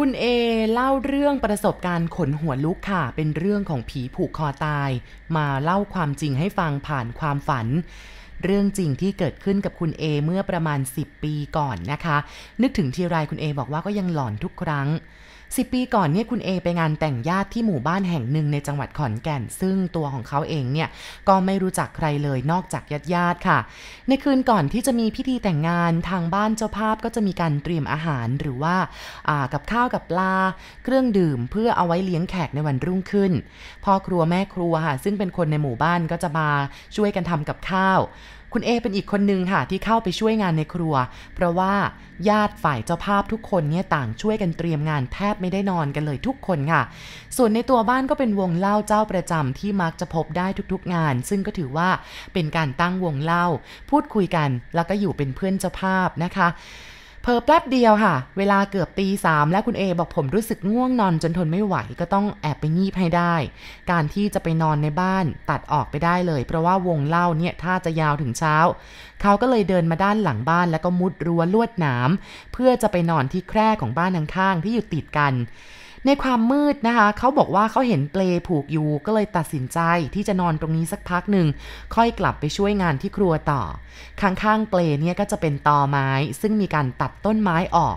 คุณเอเล่าเรื่องประสบการณ์ขนหัวลุกค่ะ เป็นเรื่องของผีผูกคอตาย มาเล่าความจริงให้ฟังผ่านความฝัน เรื่องจริงที่เกิดขึ้นกับคุณเอเมื่อประมาณ 10 ปีก่อนนะคะ นึกถึงทีไรคุณเอบอกว่าก็ยังหลอนทุกครั้ง สิปีก่อนเนี่ยคุณเอไปงานแต่งญาติที่หมู่บ้านแห่งหนึ่งในจังหวัดขอนแก่น ซึ่งตัวของเขาเองเนี่ยก็ไม่รู้จักใครเลยนอกจากญาติญาติค่ะ ในคืนก่อนที่จะมีพิธีแต่งงานทางบ้านเจ้าภาพก็จะมีการเตรียมอาหารหรือว่ากับข้าวกับปลา เครื่องดื่มเพื่อเอาไว้เลี้ยงแขกในวันรุ่งขึ้นพ่อครัวแม่ครัวค่ะซึ่งเป็นคนในหมู่บ้านก็จะมาช่วยกันทำกับข้าวคุณเอเป็นอีกคนนึงค่ะที่เข้าไปช่วยงานในครัว เพราะว่าญาติฝ่ายเจ้าภาพทุกคนเนี่ยต่างช่วยกันเตรียมงานแทบไม่ได้นอนกันเลยทุกคนค่ะ ส่วนในตัวบ้านก็เป็นวงเล่าเจ้าประจำที่มักจะพบได้ทุกๆงาน ซึ่งก็ถือว่าเป็นการตั้งวงเล่า พูดคุยกันแล้วก็อยู่เป็นเพื่อนเจ้าภาพนะคะ เพอแป๊บเดียวค่ะ เวลาเกือบตีสามแล้วคุณเอบอกผมรู้สึกง่วงนอนจนทนไม่ไหวก็ต้องแอบไปงีบให้ได้ การที่จะไปนอนในบ้านตัดออกไปได้เลย เพราะว่าวงเล่าเนี่ยถ้าจะยาวถึงเช้า เขาก็เลยเดินมาด้านหลังบ้านแล้วก็มุดรั้วลวดหนามเพื่อจะไปนอนที่แคร่ของบ้านข้างๆที่อยู่ติดกัน ในความมืดนะคะเขาบอกว่าเขาเห็นเปลผูกอยู่ก็เลยตัดสินใจที่จะนอนตรงนี้สักพักหนึ่งค่อยกลับไปช่วยงานที่ครัวต่อ ข้างๆเปลเนี่ยก็จะเป็นตอไม้ ซึ่งมีการตัดต้นไม้ออก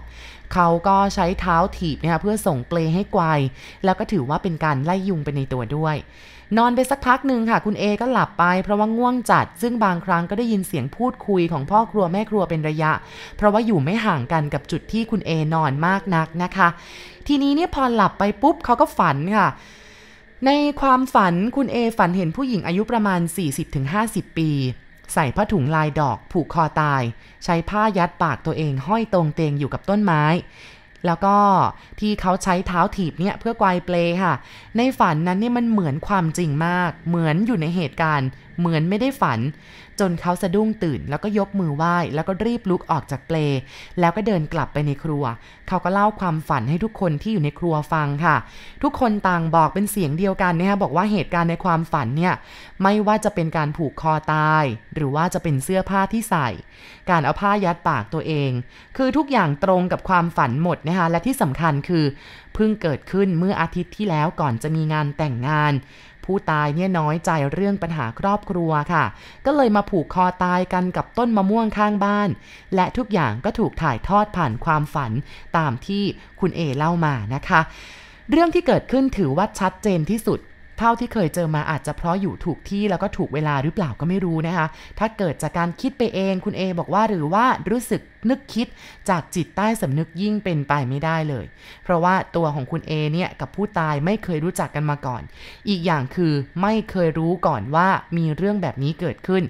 เขาก็ใช้เท้าถีบนะคะเพื่อส่งเปลให้ไกวแล้วก็ถือว่าเป็นการไล่ยุงไปในตัวด้วย นอนไปสักพักหนึ่งค่ะ คุณเอก็หลับไปเพราะว่าง่วงจัด ซึ่งบางครั้งก็ได้ยินเสียงพูดคุยของพ่อครัวแม่ครัวเป็นระยะ เพราะว่าอยู่ไม่ห่างกันกับจุดที่คุณเอนอนมากนักนะคะ ทีนี้เนี่ยพอหลับไปปุ๊บเขาก็ฝันค่ะในความฝันคุณเอฝันเห็นผู้หญิงอายุประมาณ 40-50 ปี ใส่ผ้าถุงลายดอกผูกคอตาย ใช้ผ้ายัดปากตัวเองห้อยตรงเตงอยู่กับต้นไม้ แล้วก็ที่เขาใช้เท้าถีบเนี่ยเพื่อไกวเปลค่ะ ในฝันนั้นเนี่ยมันเหมือนความจริงมาก เหมือนอยู่ในเหตุการณ์ เหมือนไม่ได้ฝัน จนเขาสะดุ้งตื่น แล้วก็ยกมือไหว้ แล้วก็รีบลุกออกจากเปล แล้วก็เดินกลับไปในครัว เขาก็เล่าความฝันให้ทุกคนที่อยู่ในครัวฟังค่ะ ทุกคนต่างบอกเป็นเสียงเดียวกันนะคะบอกว่าเหตุการณ์ในความฝันเนี่ยไม่ว่าจะเป็นการผูกคอตาย หรือว่าจะเป็นเสื้อผ้าที่ใส่ การเอาผ้ายัดปากตัวเอง คือทุกอย่างตรงกับความฝันหมดนะคะและที่สำคัญคือเพิ่งเกิดขึ้นเมื่ออาทิตย์ที่แล้วก่อนจะมีงานแต่งงาน ผู้ตายเนี่ยน้อยใจเรื่องปัญหาครอบครัวค่ะ ก็เลยมาผูกคอตายกันกับต้นมะม่วงข้างบ้าน และทุกอย่างก็ถูกถ่ายทอดผ่านความฝันตามที่คุณเอเล่ามานะคะ เรื่องที่เกิดขึ้นถือว่าชัดเจนที่สุดเท่าที่เคยเจอมาอาจจะเพราะอยู่ถูกที่แล้วก็ถูกเวลาหรือเปล่าก็ไม่รู้นะคะ ถ้าเกิดจากการคิดไปเองคุณเอบอกว่าหรือว่ารู้สึกนึกคิดจากจิตใต้สำนึกยิ่งเป็นไปไม่ได้เลย เพราะว่าตัวของคุณเอเนี่ยกับผู้ตายไม่เคยรู้จักกันมาก่อน อีกอย่างคือไม่เคยรู้ก่อนว่ามีเรื่องแบบนี้เกิดขึ้น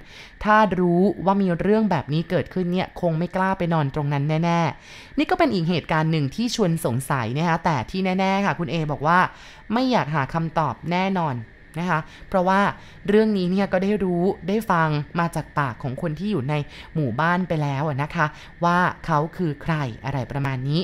ถ้ารู้ว่ามีเรื่องแบบนี้เกิดขึ้นเนี่ยคงไม่กล้าไปนอนตรงนั้นแน่ ๆ นี่ก็เป็นอีกเหตุการณ์หนึ่งที่ชวนสงสัยนะคะแต่ที่แน่ ๆ ค่ะ คุณเอบอกว่า ไม่อยากหาคำตอบแน่นอน นะคะ เพราะว่าเรื่องนี้เนี่ยก็ได้รู้ได้ฟังมาจากปากของคนที่อยู่ในหมู่บ้านไปแล้วนะคะ ว่าเขาคือใครอะไรประมาณนี้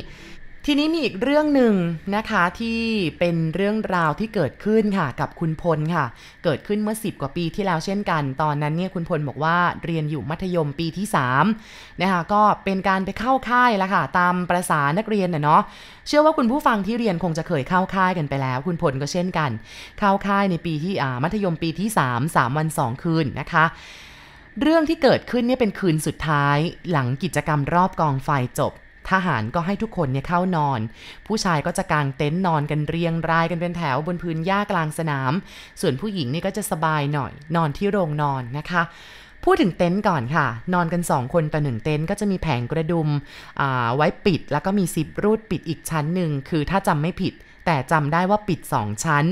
ทีนี้มีอีกเรื่องหนึ่งนะคะที่เป็นเรื่องราวที่เกิดขึ้นค่ะกับคุณพลค่ะ เกิดขึ้นเมื่อ 10 กว่าปีที่แล้วเช่นกัน ตอนนั้นเนี่ยคุณพลบอกว่าเรียนอยู่มัธยมปีที่3นะคะก็เป็นการไปเข้าค่ายแล้วค่ะ ตามประษานักเรียนเนาะเชื่อว่าคุณผู้ฟังที่เรียนคงจะเคยเข้าค่ายกันไปแล้ว คุณพลก็เช่นกัน เข้าค่ายในปีที่อ่ามัธยมปีที่ 3 3 วัน 2 คืนนะคะเรื่องที่เกิดขึ้นเนี่ยเป็นคืนสุดท้ายหลังกิจกรรมรอบกองไฟจบ ทหารก็ให้ทุกคนเนี่ยเข้านอน ผู้ชายก็จะกางเต็นท์นอนกันเรียงรายกันเป็นแถวบนพื้นหญ้ากลางสนาม ส่วนผู้หญิงนี่ก็จะสบายหน่อย นอนที่โรงนอนนะคะพูดถึงเต็นท์ก่อนค่ะ นอนกัน 2 คนต่อหนึ่งเต็นท์ก็จะมีแผงกระดุมไว้ปิด แล้วก็มีซิปรูดปิดอีกชั้นหนึ่ง คือถ้าจำไม่ผิด แต่จำได้ว่าปิด 2 ชั้น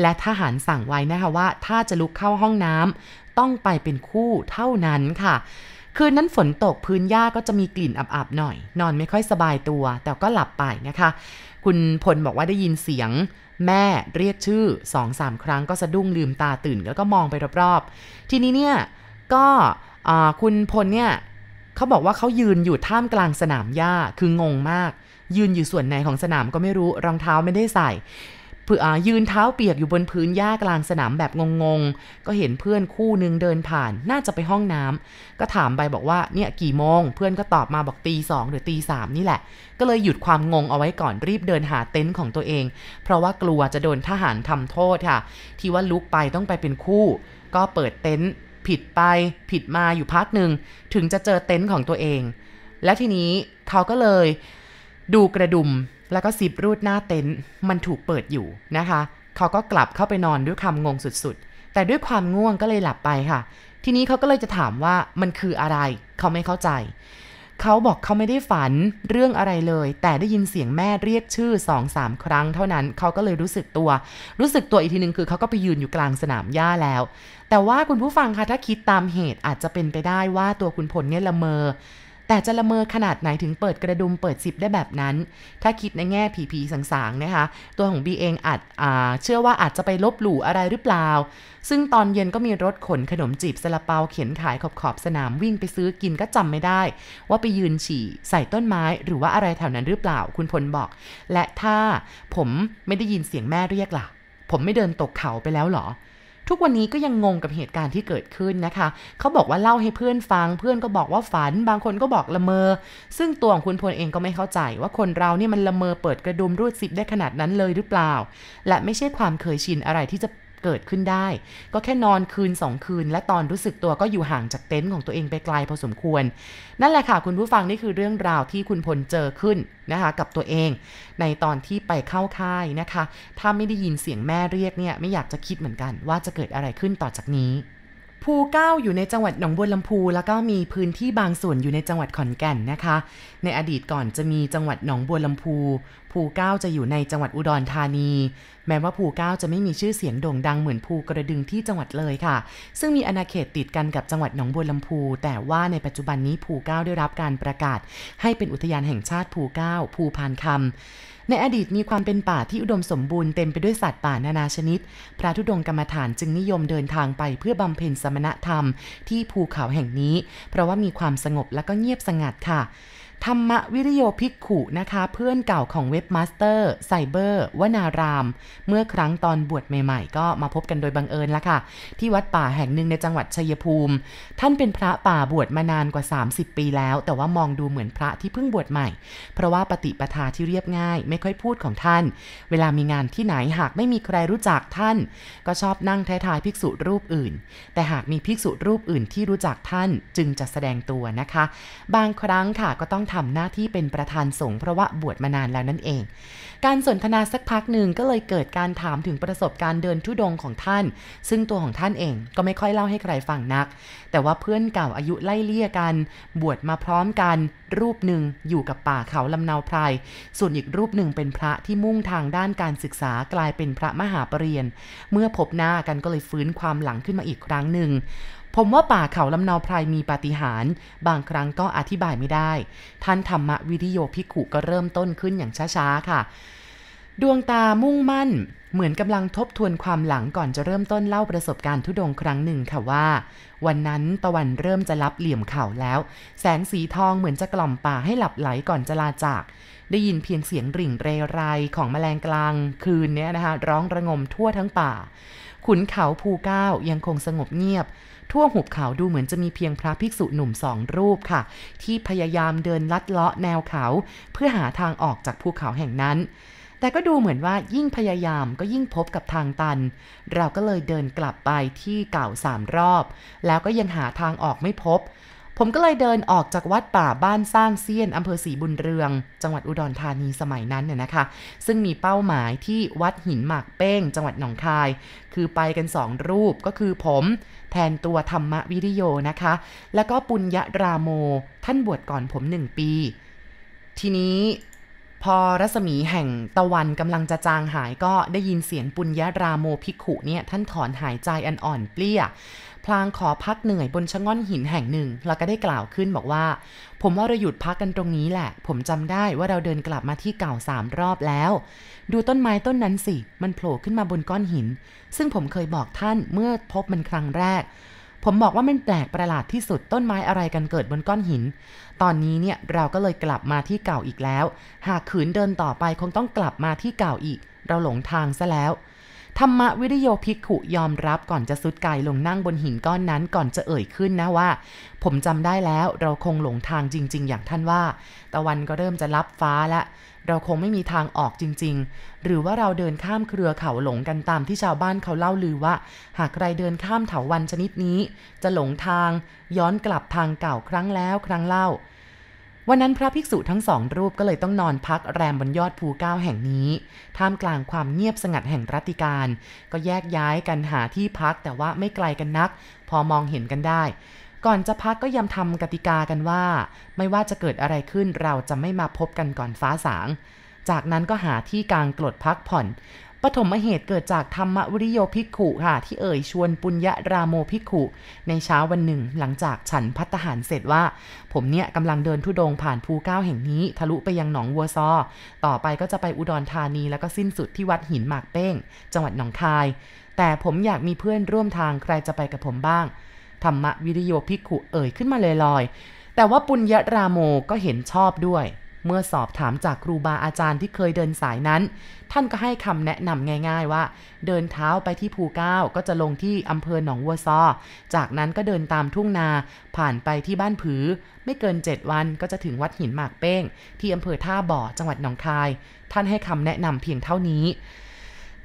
และทหารสั่งไว้นะคะว่า ถ้าจะลุกเข้าห้องน้ำต้องไปเป็นคู่เท่านั้นค่ะ คืนนั้นฝนตกพื้นหญ้าก็จะมีกลิ่นอับๆหน่อย นอนไม่ค่อยสบายตัว แต่ก็หลับไปนะคะ คุณพลบอกว่าได้ยินเสียง แม่เรียกชื่อสองสามครั้งก็สะดุ้งลืมตาตื่นแล้วก็มองไปรอบๆ ทีนี้เนี่ยก็คุณพลเนี่ยเขาบอกว่าเขายืนอยู่ท่ามกลางสนามหญ้าคืองงมาก ยืนอยู่ส่วนไหนของสนามก็ไม่รู้รองเท้าไม่ได้ใส่ เพื่อยืนเท้าเปียกอยู่บนพื้นหญ้ากลางสนามแบบงงๆ ก็เห็นเพื่อนคู่นึงเดินผ่านน่าจะไปห้องน้ำก็ถามไปบอกว่าเนี่ยกี่โมง เพื่อนก็ตอบมาบอกตีสองหรือตีสามนี่แหละ ก็เลยหยุดความงงเอาไว้ก่อนรีบเดินหาเต็นท์ของตัวเอง เพราะว่ากลัวจะโดนทหารทำโทษค่ะ ที่ว่าลุกไปต้องไปเป็นคู่ ก็เปิดเต็นท์ผิดไปผิดมาอยู่พักหนึ่งถึงจะเจอเต็นท์ของตัวเอง และทีนี้เขาก็เลย ดูกระดุมแล้วก็ซิบรูดหน้าเต็นท์มันถูกเปิดอยู่นะคะ เขาก็กลับเข้าไปนอนด้วยความงงสุดๆ แต่ด้วยความง่วงก็เลยหลับไปค่ะ ทีนี้เขาก็เลยจะถามว่ามันคืออะไร เขาไม่เข้าใจ เขาบอกเขาไม่ได้ฝันเรื่องอะไรเลย แต่ได้ยินเสียงแม่เรียกชื่อสองสามครั้งเท่านั้น เขาก็เลยรู้สึกตัว รู้สึกตัวอีกทีนึงคือเขาก็ไปยืนอยู่กลางสนามหญ้าแล้ว แต่ว่าคุณผู้ฟังคะถ้าคิดตามเหตุอาจจะเป็นไปได้ว่าตัวคุณพลเนี่ยละเมอ แต่จะละเมอขนาดไหนถึงเปิดกระดุมเปิดซิปได้แบบนั้น ถ้าคิดในแง่ผีผีสางๆนะคะ ตัวของบีเองอาจเชื่อว่าอาจจะไปลบหลู่อะไรหรือเปล่า ซึ่งตอนเย็นก็มีรถขนขนมจีบซาลาเปาเข็นขายขอบขอบสนามวิ่งไปซื้อกินก็จำไม่ได้ ว่าไปยืนฉี่ใส่ต้นไม้หรือว่าอะไรแถวนั้นหรือเปล่าคุณพลบอก และถ้าผมไม่ได้ยินเสียงแม่เรียกล่ะ ผมไม่เดินตกเขาไปแล้วหรอ ทุกวันนี้ก็ยังงงกับเหตุการณ์ที่เกิดขึ้นนะคะ เขาบอกว่าเล่าให้เพื่อนฟัง เพื่อนก็บอกว่าฝัน บางคนก็บอกละเมอ ซึ่งตัวของคุณพลเองก็ไม่เข้าใจ ว่าคนเราเนี่ยมันละเมอเปิดกระดุมรูดซิปได้ขนาดนั้นเลยหรือเปล่า และไม่ใช่ความเคยชินอะไรที่จะ เกิดขึ้นได้ ก็แค่นอนคืนสองคืน และตอนรู้สึกตัวก็อยู่ห่างจากเต็นท์ของตัวเองไปไกลพอสมควร นั่นแหละค่ะคุณผู้ฟังนี่คือเรื่องราวที่คุณพลเจอขึ้นนะคะกับตัวเอง ในตอนที่ไปเข้าค่ายนะคะ ถ้าไม่ได้ยินเสียงแม่เรียกเนี่ยไม่อยากจะคิดเหมือนกันว่าจะเกิดอะไรขึ้นต่อจากนี้ ภูเก้าอยู่ในจังหวัดหนองบัวลำพู แล้วก็มีพื้นที่บางส่วนอยู่ในจังหวัดขอนแก่นนะคะ ในอดีตก่อนจะมีจังหวัดหนองบัวลำพู ภูเก้าจะอยู่ในจังหวัดอุดรธานี แม้ว่าภูเก้าจะไม่มีชื่อเสียงโด่งดังเหมือนภูกระดึงที่จังหวัดเลยค่ะ ซึ่งมีอาณาเขตติดกันกับจังหวัดหนองบัวลำพู แต่ว่าในปัจจุบันนี้ภูเก้าได้รับการประกาศ ให้เป็นอุทยานแห่งชาติภูเก้าภูพานคำ ในอดีตมีความเป็นป่าที่อุดมสมบูรณ์เต็มไปด้วยสัตว์ป่านานาชนิด พระธุดงค์กรรมฐานจึงนิยมเดินทางไปเพื่อบำเพ็ญสมณธรรมที่ภูเขาแห่งนี้ เพราะว่ามีความสงบและก็เงียบสงัดค่ะ ธรรมวิริโยภิกขุนะคะ เพื่อนเก่าของ webmaster ไซเบอร์วนาราม เมื่อครั้งตอนบวชใหม่ๆ ก็มาพบกันโดยบังเอิญละค่ะ ที่วัดป่าแห่งหนึ่งในจังหวัดชัยภูมิ ท่านเป็นพระป่าบวชมานานกว่า 30 ปีแล้ว แต่ว่ามองดูเหมือนพระที่เพิ่งบวชใหม่ เพราะว่าปฏิปทาที่เรียบง่าย ไม่ค่อยพูดของท่าน เวลามีงานที่ไหนหากไม่มีใครรู้จักท่าน ก็ชอบนั่งท้ายๆภิกษุรูปอื่น แต่หากมีภิกษุรูปอื่นที่รู้จักท่านจึงจะแสดงตัวนะคะ บางครั้งค่ะก็ต้องทำหน้าที่เป็นประธานสงฆ์เพราะว่าบวชมานานแล้วนั่นเอง การสนทนาสักพักหนึ่งก็เลยเกิดการถามถึงประสบการณ์เดินทุดงของท่าน ซึ่งตัวของท่านเองก็ไม่ค่อยเล่าให้ใครฟังนัก แต่ว่าเพื่อนเก่าอายุไล่เลี่ยกัน บวชมาพร้อมกัน รูปหนึ่งอยู่กับป่าเขาลำนาไพรส่วนอีกรูปหนึ่งเป็นพระที่มุ่งทางด้านการศึกษากลายเป็นพระมหาปรริญญาเมื่อพบหน้ากันก็เลยฟื้นความหลังขึ้นมาอีกครั้งหนึ่ง ผมว่าป่าเขาลำนาไพรมีปาฏิหาริย์บางครั้งก็อธิบายไม่ได้ ท่านธรรมวิริโยพิขุก็เริ่มต้นขึ้นอย่างช้าๆค่ะ ดวงตามุ่งมั่น เหมือนกำลังทบทวนความหลังก่อนจะเริ่มต้นเล่าประสบการณ์ทุดงครั้งหนึ่งค่ะว่า วันนั้นตะวันเริ่มจะรับเหลี่ยมเขาแล้ว แสงสีทองเหมือนจะกล่อมป่าให้หลับไหลก่อนจะลาจากได้ยินเพียงเสียงริ่งเรไรของแมลงกลางคืนนี้นะคะร้องระงมทั่วทั้งป่า ขุนเขาภูเก้ายังคงสงบเงียบ ทั่วหุบเขาดูเหมือนจะมีเพียงพระภิกษุหนุ่มสองรูปค่ะ ที่พยายามเดินลัดเลาะแนวเขา เพื่อหาทางออกจากภูเขาแห่งนั้น แต่ก็ดูเหมือนว่ายิ่งพยายามก็ยิ่งพบกับทางตัน เราก็เลยเดินกลับไปที่เก่าสามรอบ แล้วก็ยังหาทางออกไม่พบผมก็เลยเดินออกจากวัดป่าบ้านสร้างเซียนอำเภอศรีบุญเรือง จังหวัดอุดรธานีสมัยนั้นเนี่ยนะคะ ซึ่งมีเป้าหมายที่วัดหินหมากเป้ง จังหวัดหนองคาย คือไปกันสองรูปก็คือผม แทนตัวธรรมวิริโยนะคะ แล้วก็ปุญญราโม ท่านบวชก่อนผมหนึ่งปี ทีนี้พอรัศมีแห่งตะวันกำลังจะจางหายก็ได้ยินเสียงปุญญาราโมพิขุเนี่ยท่านถอนหายใจอันอ่อนเปลี้ย พลางขอพักเหนื่อยบนชะง่อนหินแห่งหนึ่ง แล้วก็ได้กล่าวขึ้นบอกว่า ผมว่าเราหยุดพักกันตรงนี้แหละ ผมจำได้ว่าเราเดินกลับมาที่เก่าสามรอบแล้ว ดูต้นไม้ต้นนั้นสิ มันโผล่ขึ้นมาบนก้อนหิน ซึ่งผมเคยบอกท่านเมื่อพบมันครั้งแรก ผมบอกว่ามันแปลกประหลาดที่สุดต้นไม้อะไรกันเกิดบนก้อนหิน ตอนนี้เนี่ยเราก็เลยกลับมาที่เก่าอีกแล้ว หากขืนเดินต่อไปคงต้องกลับมาที่เก่าอีก เราหลงทางซะแล้ว ธรรมวิริโยภิกขุยอมรับก่อนจะสุดกายลงนั่งบนหินก้อนนั้นก่อนจะเอ่ยขึ้นนะว่า ผมจำได้แล้วเราคงหลงทางจริง ๆ อย่างท่านว่า ตะวันก็เริ่มจะลับฟ้าล้วเราคงไม่มีทางออกจริง ๆ หรือว่าเราเดินข้ามเครือเขาหลงกันตามที่ชาวบ้านเขาเล่าลือว่า หากใครเดินข้ามเถาวันชนิดนี้ จะหลงทาง ย้อนกลับทางเก่าครั้งแล้วครั้งเล่า วันนั้นพระภิกษุทั้งสองรูปก็เลยต้องนอนพักแรมบนยอดภูเก้าแห่งนี้ ท่ามกลางความเงียบสงัดแห่งรัติการ ก็แยกย้ายกันหาที่พักแต่ว่าไม่ไกลกันนัก พอมองเห็นกันได้ ก่อนจะพักก็ยำทำกติกากันว่า ไม่ว่าจะเกิดอะไรขึ้นเราจะไม่มาพบกันก่อนฟ้าสาง จากนั้นก็หาที่กลางกลดพักผ่อน ปฐมเหตุเกิดจากธรรมวิริโยภิกขุค่ะ ที่เอ่ยชวนปุญญารามโมภิกขุ ในเช้าวันหนึ่ง หลังจากฉันพัฒหารเสร็จว่า ผมเนี่ยกำลังเดินทุดงผ่านภูเก้าแห่งนี้ ทะลุไปยังหนองวัวซอ ต่อไปก็จะไปอุดรธานีแล้วก็สิ้นสุดที่วัดหินหมากเป้ง จังหวัดหนองคาย แต่ผมอยากมีเพื่อนร่วมทางใครจะไปกับผมบ้างธรรมวิริโยภิกขุเอ่ยขึ้นมาลอยๆแต่ว่าปุญญารามโมก็เห็นชอบด้วย เมื่อสอบถามจากครูบาอาจารย์ที่เคยเดินสายนั้น ท่านก็ให้คำแนะนำง่าย ๆ ว่า เดินเท้าไปที่ภูเก้าก็จะลงที่อำเภอหนองวัวซอ จากนั้นก็เดินตามทุ่งนา ผ่านไปที่บ้านผือ ไม่เกิน 7 วันก็จะถึงวัดหินหมากเป้ง ที่อำเภอท่าบ่อจังหวัดหนองคาย ท่านให้คำแนะนำเพียงเท่านี้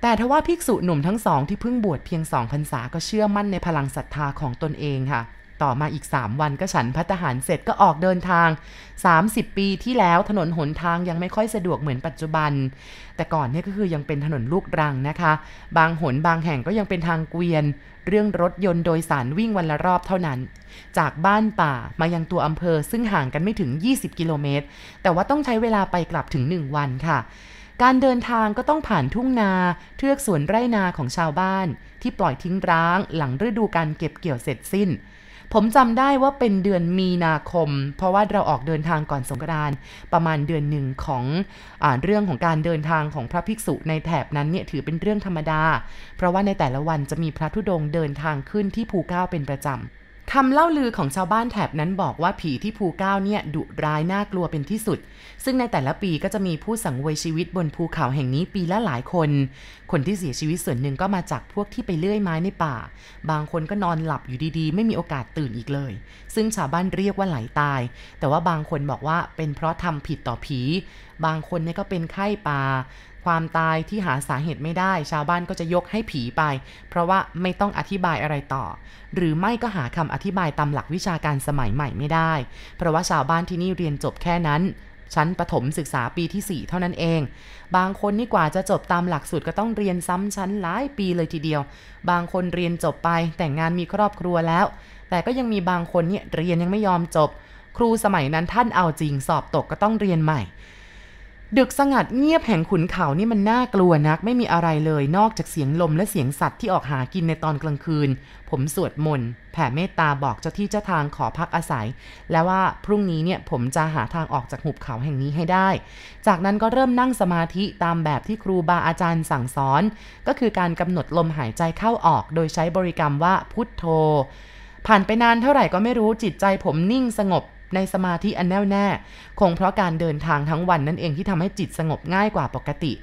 แต่ทว่าภิกษุหนุ่มทั้งสองที่เพิ่งบวชเพียงสองพรรษาก็เชื่อมั่นในพลังศรัทธาของตนเองค่ะ ต่อมาอีก 3 วันก็ฉันพัฒหารเสร็จก็ออกเดินทาง 30 ปีที่แล้วถนนหนทางยังไม่ค่อยสะดวกเหมือนปัจจุบัน แต่ก่อนเนี่ยก็คือยังเป็นถนนลูกรังนะคะ บางหนบางแห่งก็ยังเป็นทางเกวียน เรื่องรถยนต์โดยสารวิ่งวันละรอบเท่านั้น จากบ้านป่ามายังตัวอำเภอซึ่งห่างกันไม่ถึง 20 กิโลเมตร แต่ว่าต้องใช้เวลาไปกลับถึง 1 วันค่ะการเดินทางก็ต้องผ่านทุ่งนา เทือกสวนไร่นาของชาวบ้าน ที่ปล่อยทิ้งร้างหลังฤดูการเก็บเกี่ยวเสร็จสิ้น ผมจำได้ว่าเป็นเดือนมีนาคม เพราะว่าเราออกเดินทางก่อนสงกรานต์ประมาณเดือนหนึ่งของอเรื่องของการเดินทางของพระภิกษุในแถบนั้นเนี่ยถือเป็นเรื่องธรรมดา เพราะว่าในแต่ละวันจะมีพระธุดงเดินทางขึ้นที่ภูเก้าเป็นประจำ คำเล่าลือของชาวบ้านแถบนั้นบอกว่าผีที่ภูเก้าเนี่ยดุร้ายน่ากลัวเป็นที่สุด ซึ่งในแต่ละปีก็จะมีผู้สังเวยชีวิตบนภูเขาแห่งนี้ปีละหลายคน คนที่เสียชีวิตส่วนหนึ่งก็มาจากพวกที่ไปเลื่อยไม้ในป่า บางคนก็นอนหลับอยู่ดีๆ ไม่มีโอกาสตื่นอีกเลย ซึ่งชาวบ้านเรียกว่าไหลาตาย แต่ว่าบางคนบอกว่าเป็นเพราะทำผิดต่อผี บางคนเนี่ยก็เป็นไข้ป่า ความตายที่หาสาเหตุไม่ได้ ชาวบ้านก็จะยกให้ผีไป เพราะว่าไม่ต้องอธิบายอะไรต่อ หรือไม่ก็หาคำอธิบายตามหลักวิชาการสมัยใหม่ไม่ได้ เพราะว่าชาวบ้านที่นี่เรียนจบแค่นั้นชั้นประถมศึกษาปีที่ 4 เท่านั้นเอง บางคนนี่กว่าจะจบตามหลักสูตรก็ต้องเรียนซ้ำชั้นหลายปีเลยทีเดียว บางคนเรียนจบไปแต่งงานมีครอบครัวแล้ว แต่ก็ยังมีบางคนเนี่ยเรียนยังไม่ยอมจบ ครูสมัยนั้นท่านเอาจริงสอบตกก็ต้องเรียนใหม่ ดึกสงัดเงียบแห่งขุนเขานี่มันน่ากลัวนัก ไม่มีอะไรเลยนอกจากเสียงลมและเสียงสัตว์ที่ออกหากินในตอนกลางคืน ผมสวดมนต์แผ่เมตตาบอกเจ้าที่เจ้าทางขอพักอาศัย แล้วว่าพรุ่งนี้เนี่ยผมจะหาทางออกจากหุบเขาแห่งนี้ให้ได้ จากนั้นก็เริ่มนั่งสมาธิตามแบบที่ครูบาอาจารย์สั่งสอน ก็คือการกำหนดลมหายใจเข้าออก โดยใช้บริกรรมว่าพุทโธ ผ่านไปนานเท่าไหร่ก็ไม่รู้จิตใจผมนิ่งสงบ ในสมาธิอันแน่วแน่ คงเพราะการเดินทางทั้งวันนั่นเองที่ทำให้จิตสงบง่ายกว่าปกติ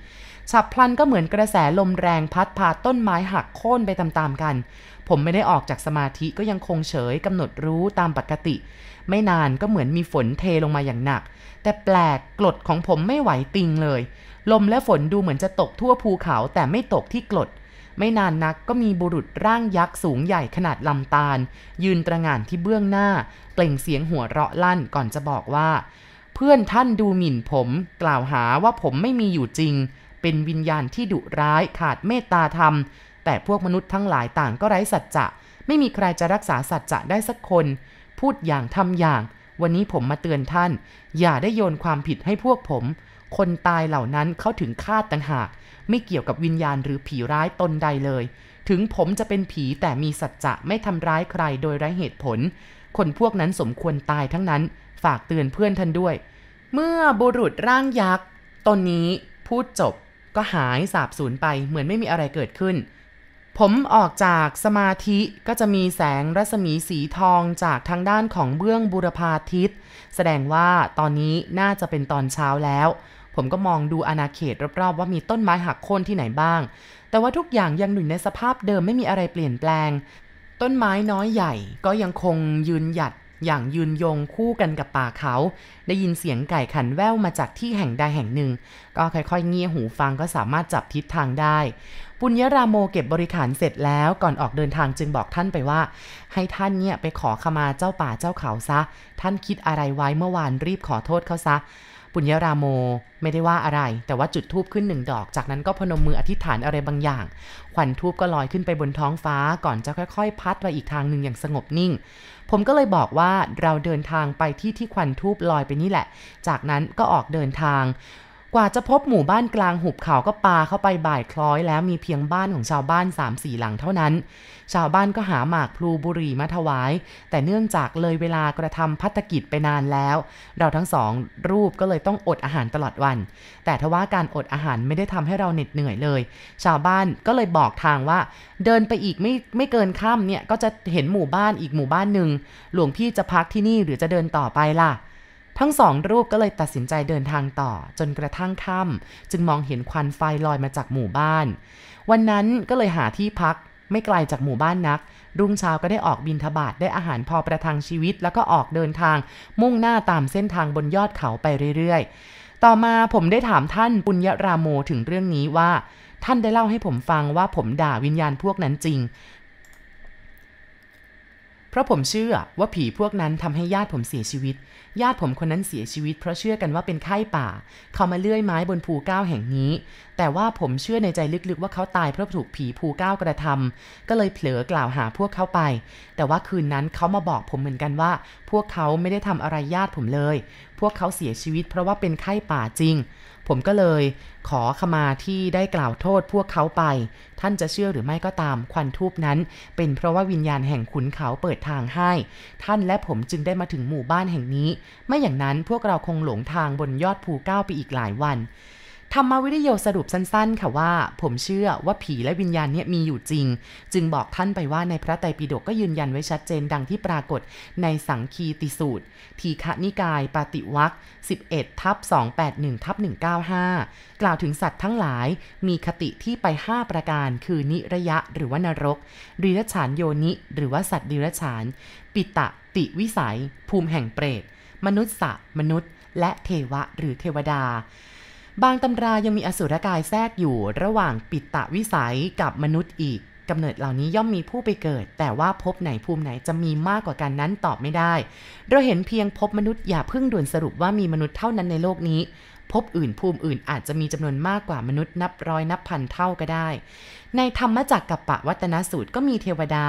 ฉับพลันก็เหมือนกระแสลมแรงพัดพาต้นไม้หักโค่นไปตามๆกัน ผมไม่ได้ออกจากสมาธิก็ยังคงเฉยกำหนดรู้ตามปกติ ไม่นานก็เหมือนมีฝนเทลงมาอย่างหนัก แต่แปลกกรดของผมไม่ไหวติงเลย ลมและฝนดูเหมือนจะตกทั่วภูเขาแต่ไม่ตกที่กรด ไม่นานนักก็มีบุรุษร่างยักษ์สูงใหญ่ขนาดลำตาล ยืนตระหง่านที่เบื้องหน้า เปล่งเสียงหัวเราะลั่นก่อนจะบอกว่า เพื่อนท่านดูหมิ่นผม กล่าวหาว่าผมไม่มีอยู่จริง เป็นวิญญาณที่ดุร้ายขาดเมตตาธรรม แต่พวกมนุษย์ทั้งหลายต่างก็ไร้สัจจะ ไม่มีใครจะรักษาสัจจะได้สักคน พูดอย่างทำอย่าง วันนี้ผมมาเตือนท่าน อย่าได้โยนความผิดให้พวกผม คนตายเหล่านั้นเขาถึงคาดต่างหาก ไม่เกี่ยวกับวิญญาณหรือผีร้ายตนใดเลย ถึงผมจะเป็นผีแต่มีสัจจะไม่ทำร้ายใครโดยไร้เหตุผล คนพวกนั้นสมควรตายทั้งนั้น ฝากเตือนเพื่อนท่านด้วย เมื่อบุรุษร่างยักษ์ตนนี้พูดจบก็หายสาบสูญไปเหมือนไม่มีอะไรเกิดขึ้น ผมออกจากสมาธิก็จะมีแสงรัศมีสีทองจากทางด้านของเบื้องบุรพาทิศ แสดงว่าตอนนี้น่าจะเป็นตอนเช้าแล้ว ผมก็มองดูอาณาเขตรอบๆว่ามีต้นไม้หักโค่นที่ไหนบ้าง แต่ว่าทุกอย่างยังอยู่ในสภาพเดิมไม่มีอะไรเปลี่ยนแปลง ต้นไม้น้อยใหญ่ก็ยังคงยืนหยัดอย่างยืนยงคู่กันกับป่าเขา ได้ยินเสียงไก่ขันแว่วมาจากที่แห่งใดแห่งหนึ่ง ก็ค่อยๆ เงี่ยหูฟังก็สามารถจับทิศทางได้ ปุญญราโมเก็บบริขารเสร็จแล้วก่อนออกเดินทางจึงบอกท่านไปว่า ให้ท่านเนี่ยไปขอขมาเจ้าป่าเจ้าเขาซะ ท่านคิดอะไรไว้เมื่อวานรีบขอโทษเขาซะ ปุญญราโมไม่ได้ว่าอะไร แต่ว่าจุดทูบขึ้นหนึ่งดอก จากนั้นก็พนมมืออธิษฐานอะไรบางอย่างขวัญทูบก็ลอยขึ้นไปบนท้องฟ้าก่อนจะค่อยๆ พัดไปอีกทางหนึ่งอย่างสงบนิ่ง ผมก็เลยบอกว่าเราเดินทางไปที่ที่ขวัญทูบลอยไปนี่แหละ จากนั้นก็ออกเดินทาง กว่าจะพบหมู่บ้านกลางหุบเขาก็ปาเข้าไปบ่ายคล้อยแล้วมีเพียงบ้านของชาวบ้าน3-4หลังเท่านั้น ชาวบ้านก็หาหมากพลูบุรีมาถวาย แต่เนื่องจากเลยเวลากระทำพัฒกิจไปนานแล้ว เราทั้งสองรูปก็เลยต้องอดอาหารตลอดวัน แต่ทว่าการอดอาหารไม่ได้ทำให้เราเหน็ดเหนื่อยเลย ชาวบ้านก็เลยบอกทางว่า เดินไปอีกไม่ไม่เกินค่ำเนี่ยก็จะเห็นหมู่บ้านอีกหมู่บ้านหนึ่งหลวงพี่จะพักที่นี่หรือจะเดินต่อไปล่ะ ทั้งสองรูปก็เลยตัดสินใจเดินทางต่อจนกระทั่งค่ำจึงมองเห็นควันไฟลอยมาจากหมู่บ้าน วันนั้นก็เลยหาที่พักไม่ไกลจากหมู่บ้านนัก รุ่งเช้าก็ได้ออกบินทบาทได้อาหารพอประทังชีวิต แล้วก็ออกเดินทาง มุ่งหน้าตามเส้นทางบนยอดเขาไปเรื่อยๆ ต่อมาผมได้ถามท่านปุญญราโมถึงเรื่องนี้ว่า ท่านได้เล่าให้ผมฟังว่าผมด่าวิญญาณพวกนั้นจริง เพราะผมเชื่อว่าผีพวกนั้นทำให้ญาติผมเสียชีวิต ญาติผมคนนั้นเสียชีวิตเพราะเชื่อกันว่าเป็นไข้ป่า เขามาเลื่อยไม้บนภูเก้าแห่งนี้ แต่ว่าผมเชื่อในใจลึกๆว่าเขาตายเพราะถูกผีภูเก้ากระทำก็เลยเผลอกล่าวหาพวกเขาไป แต่ว่าคืนนั้นเขามาบอกผมเหมือนกันว่า พวกเขาไม่ได้ทำอะไรญาติผมเลย พวกเขาเสียชีวิตเพราะว่าเป็นไข้ป่าจริง ผมก็เลยขอขมาที่ได้กล่าวโทษพวกเขาไป ท่านจะเชื่อหรือไม่ก็ตามควันทูบนั้น เป็นเพราะว่าวิญญาณแห่งขุนเขาเปิดทางให้ ท่านและผมจึงได้มาถึงหมู่บ้านแห่งนี้ไม่อย่างนั้นพวกเราคงหลงทางบนยอดภูเก้าไปอีกหลายวันธรรมวิทยสรุปสั้นๆ ค่ะว่า ผมเชื่อว่าผีและวิญญาณเนี่ยมีอยู่จริง จึงบอกท่านไปว่าในพระไตรปิฎกก็ยืนยันไว้ชัดเจนดังที่ปรากฏในสังคีติสูตร ทีฆนิกาย ปาติวัค11ทับ281ทับ195 กล่าวถึงสัตว์ทั้งหลายมีคติที่ไป 5 ประการ คือนิระยะหรือว่านรกดิรฉานโยนิ หรือว่าสัตว์ดิรฉาน ปิตะติวิสัย ภูมิแห่งเปรต มนุษย์สะมนุษย์ และเทวะหรือเทวดา บางตำรายังมีอสุรกายแทรกอยู่ระหว่างปิตะวิสัยกับมนุษย์อีกกำเนิดเหล่านี้ย่อมมีผู้ไปเกิด แต่ว่าพบไหนภูมิไหนจะมีมากกว่ากันนั้นตอบไม่ได้ เราเห็นเพียงพบมนุษย์อย่าเพิ่งด่วนสรุปว่ามีมนุษย์เท่านั้นในโลกนี้พบอื่นภูมิอื่นอาจจะมีจำนวนมากกว่ามนุษย์นับร้อยนับพันเท่าก็ได้ ในธรรมจักรกับปะวัตนสูตรก็มีเทวดา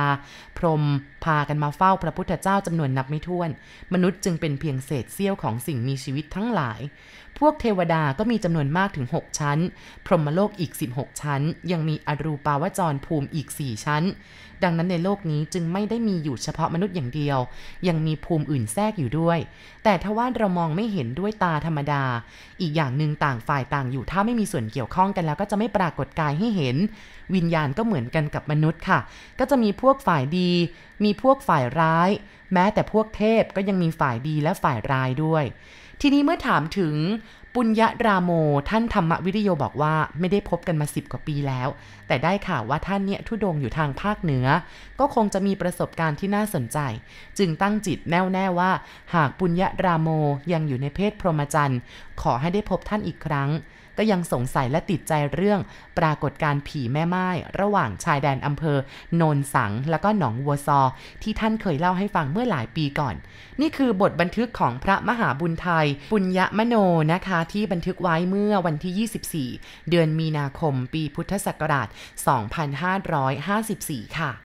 พรหมพากันมาเฝ้าพระพุทธเจ้าจำนวนนับไม่ถ้วน มนุษย์จึงเป็นเพียงเศษเสี้ยวของสิ่งมีชีวิตทั้งหลาย พวกเทวดาก็มีจำนวนมากถึง 6 ชั้น พรหมโลกอีก 16 ชั้น ยังมีอรูปาวจรภูมิอีก 4 ชั้น ดังนั้นในโลกนี้จึงไม่ได้มีอยู่เฉพาะมนุษย์อย่างเดียว ยังมีภูมิอื่นแทรกอยู่ด้วย แต่ถ้าว่าเรามองไม่เห็นด้วยตาธรรมดา อีกอย่างหนึ่งต่างฝ่ายต่างอยู่ถ้าไม่มีส่วนเกี่ยวข้องกันแล้วก็จะไม่ปรากฏกายให้เห็น วิญญาณก็เหมือนกันกับมนุษย์ค่ะ ก็จะมีพวกฝ่ายดี มีพวกฝ่ายร้าย แม้แต่พวกเทพก็ยังมีฝ่ายดีและฝ่ายร้ายด้วย ทีนี้เมื่อถามถึงปุญญาราโม ท่านธรรมวิริโยบอกว่าไม่ได้พบกันมาสิบกว่าปีแล้ว แต่ได้ข่าวว่าท่านเนี่ยทุดงอยู่ทางภาคเหนือ ก็คงจะมีประสบการณ์ที่น่าสนใจ จึงตั้งจิตแน่วแน่ว่า หากปุญญาราโมยังอยู่ในเพศพรหมจรรย์ ขอให้ได้พบท่านอีกครั้ง ก็ยังสงสัยและติดใจเรื่อง ปรากฏการผีแม่ไม้ระหว่างชายแดนอำเภอ โนนสัง แล้วก็หนองวัวซอ ที่ท่านเคยเล่าให้ฟังเมื่อหลายปีก่อน นี่คือบทบันทึกของพระมหาบุญไทย ปุญญมโนนะคะ ที่บันทึกไว้เมื่อวันที่ 24 เดือนมีนาคม ปีพุทธศักราช 2554 ค่ะ